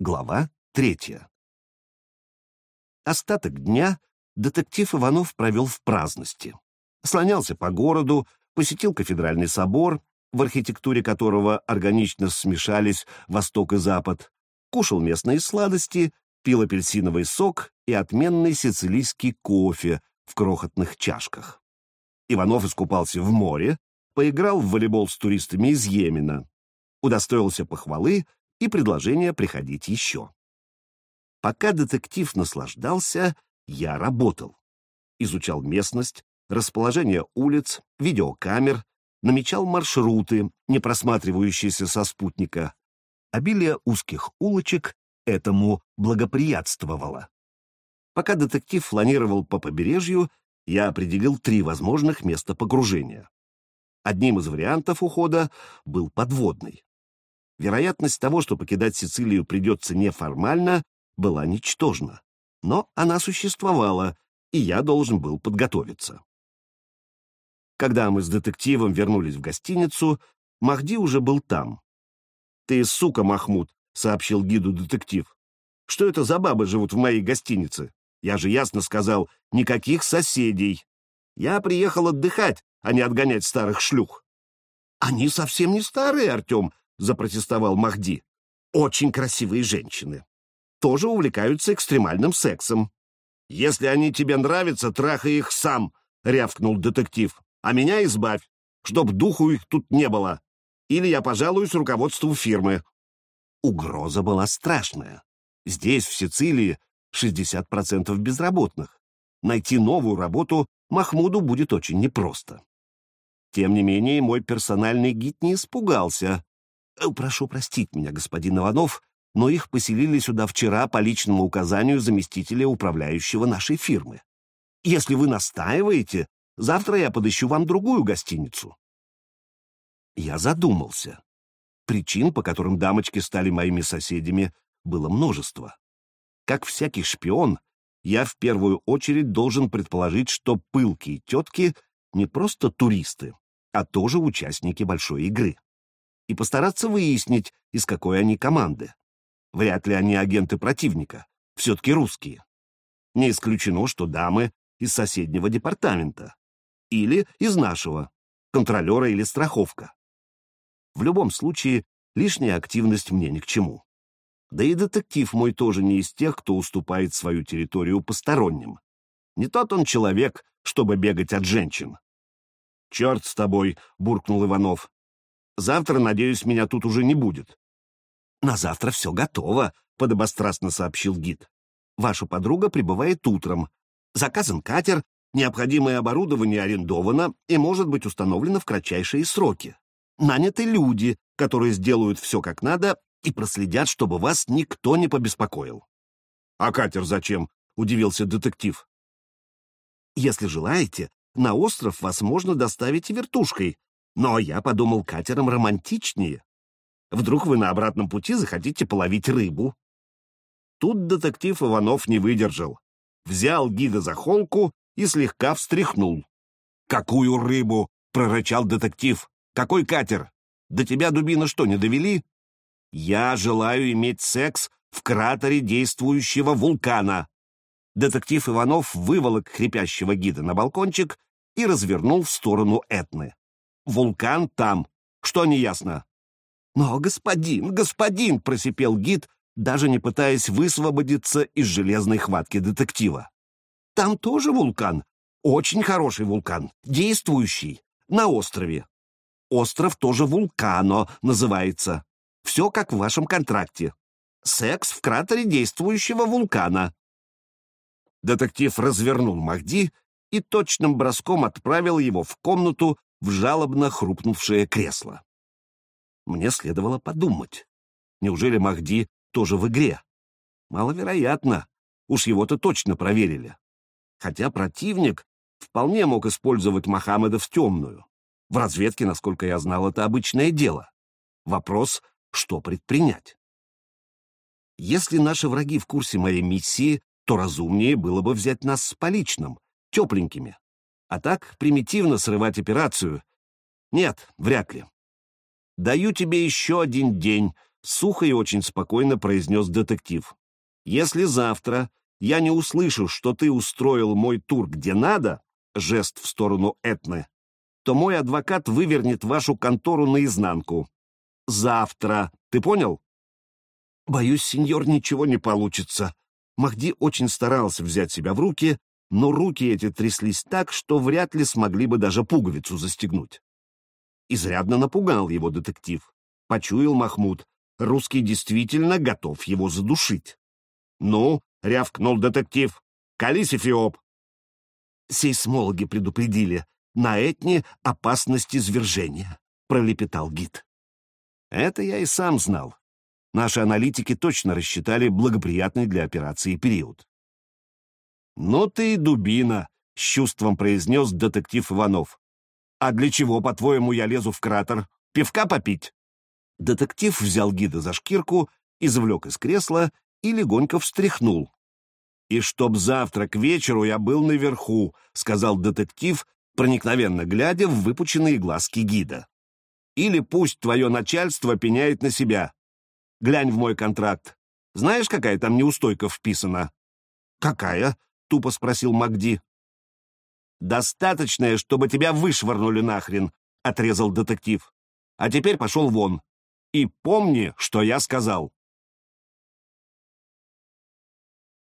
Глава третья. Остаток дня детектив Иванов провел в праздности. Слонялся по городу, посетил кафедральный собор, в архитектуре которого органично смешались Восток и Запад, кушал местные сладости, пил апельсиновый сок и отменный сицилийский кофе в крохотных чашках. Иванов искупался в море, поиграл в волейбол с туристами из Йемена, удостоился похвалы и предложения приходить еще. Пока детектив наслаждался, я работал. Изучал местность, расположение улиц, видеокамер, намечал маршруты, не просматривающиеся со спутника. Обилие узких улочек этому благоприятствовало. Пока детектив фланировал по побережью, я определил три возможных места погружения. Одним из вариантов ухода был подводный. Вероятность того, что покидать Сицилию придется неформально, была ничтожна. Но она существовала, и я должен был подготовиться. Когда мы с детективом вернулись в гостиницу, Махди уже был там. «Ты сука, Махмуд», — сообщил гиду детектив. «Что это за бабы живут в моей гостинице? Я же ясно сказал, никаких соседей. Я приехал отдыхать, а не отгонять старых шлюх». «Они совсем не старые, Артем», — запротестовал Махди. «Очень красивые женщины. Тоже увлекаются экстремальным сексом». «Если они тебе нравятся, трахай их сам», — рявкнул детектив а меня избавь, чтоб духу их тут не было. Или я пожалуюсь руководству фирмы». Угроза была страшная. Здесь, в Сицилии, 60% безработных. Найти новую работу Махмуду будет очень непросто. Тем не менее, мой персональный гид не испугался. «Э, «Прошу простить меня, господин Иванов, но их поселили сюда вчера по личному указанию заместителя управляющего нашей фирмы. Если вы настаиваете, Завтра я подыщу вам другую гостиницу. Я задумался. Причин, по которым дамочки стали моими соседями, было множество. Как всякий шпион, я в первую очередь должен предположить, что пылкие тетки не просто туристы, а тоже участники большой игры. И постараться выяснить, из какой они команды. Вряд ли они агенты противника, все-таки русские. Не исключено, что дамы из соседнего департамента или из нашего, контролера или страховка. В любом случае, лишняя активность мне ни к чему. Да и детектив мой тоже не из тех, кто уступает свою территорию посторонним. Не тот он человек, чтобы бегать от женщин. «Черт с тобой!» — буркнул Иванов. «Завтра, надеюсь, меня тут уже не будет». «На завтра все готово», — подобострастно сообщил гид. «Ваша подруга прибывает утром. Заказан катер, Необходимое оборудование арендовано и может быть установлено в кратчайшие сроки. Наняты люди, которые сделают все как надо и проследят, чтобы вас никто не побеспокоил. «А катер зачем?» — удивился детектив. «Если желаете, на остров вас можно доставить вертушкой, но я подумал катером романтичнее. Вдруг вы на обратном пути захотите половить рыбу?» Тут детектив Иванов не выдержал. Взял гида за холку и слегка встряхнул. «Какую рыбу?» — прорычал детектив. «Какой катер? До тебя, дубина, что, не довели?» «Я желаю иметь секс в кратере действующего вулкана». Детектив Иванов выволок хрипящего гида на балкончик и развернул в сторону Этны. «Вулкан там. Что неясно?» «Но, господин, господин!» — просипел гид, даже не пытаясь высвободиться из железной хватки детектива. Там тоже вулкан. Очень хороший вулкан, действующий, на острове. Остров тоже вулкано называется. Все как в вашем контракте. Секс в кратере действующего вулкана. Детектив развернул Махди и точным броском отправил его в комнату в жалобно хрупнувшее кресло. Мне следовало подумать. Неужели Махди тоже в игре? Маловероятно. Уж его-то точно проверили хотя противник вполне мог использовать Мохаммеда в темную. В разведке, насколько я знал, это обычное дело. Вопрос, что предпринять. Если наши враги в курсе моей миссии, то разумнее было бы взять нас с поличным, тепленькими. А так примитивно срывать операцию. Нет, вряд ли. «Даю тебе еще один день», сухо и очень спокойно произнес детектив. «Если завтра я не услышу, что ты устроил мой тур где надо, жест в сторону Этны, то мой адвокат вывернет вашу контору наизнанку. Завтра. Ты понял? Боюсь, сеньор, ничего не получится. Махди очень старался взять себя в руки, но руки эти тряслись так, что вряд ли смогли бы даже пуговицу застегнуть. Изрядно напугал его детектив. Почуял Махмуд. Русский действительно готов его задушить. «Ну», — рявкнул детектив, — «колись, Эфиоп, Сейсмологи предупредили, на Этне опасность извержения, пролепетал гид. Это я и сам знал. Наши аналитики точно рассчитали благоприятный для операции период. «Ну ты и дубина», — с чувством произнес детектив Иванов. «А для чего, по-твоему, я лезу в кратер? Пивка попить?» Детектив взял гида за шкирку, извлек из кресла и легонько встряхнул. «И чтоб завтра к вечеру я был наверху», — сказал детектив, проникновенно глядя в выпученные глазки гида. «Или пусть твое начальство пеняет на себя. Глянь в мой контракт. Знаешь, какая там неустойка вписана?» «Какая?» — тупо спросил Магди. «Достаточная, чтобы тебя вышвырнули нахрен», — отрезал детектив. «А теперь пошел вон. И помни, что я сказал».